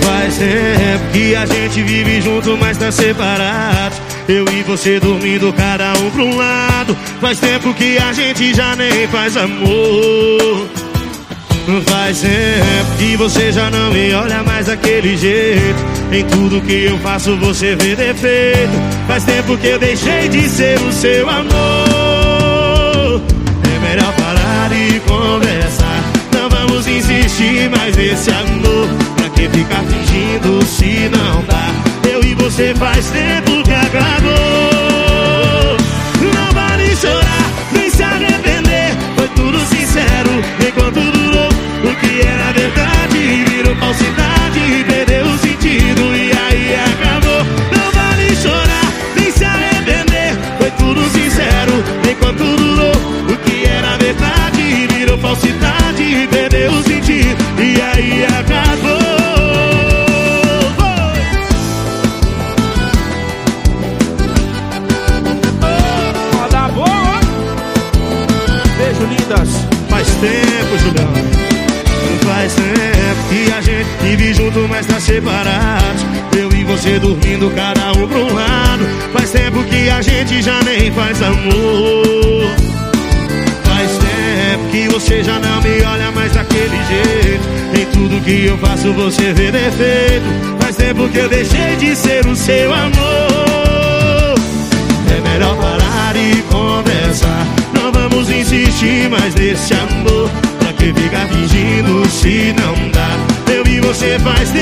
Faz tempo que a gente vive junto, mas tá separado. Eu e você dormindo, cada um pra um lado. Faz tempo que a gente já nem faz amor. Faz tempo que você já não me olha mais daquele jeito. Em tudo que eu faço você vê defeito. Faz tempo que eu deixei de ser o seu amor. É melhor parar e conversar. Não vamos insistir mais nesse amor. Que ficar fingindo se não dá? Eu e você faz tempo que Faz tempo, Julião. Faz tempo que a gente vive junto, mas tá separado. Eu e você dormindo, cada um um lado. Faz tempo que a gente já nem faz amor. Faz tempo que você já não me olha mais daquele jeito. Em tudo que eu faço, você vê defeito. Faz tempo que eu deixei de ser o seu amor. Mais nesse amor. Pra que ficar fingindo se não dá? Eu e você faz tempo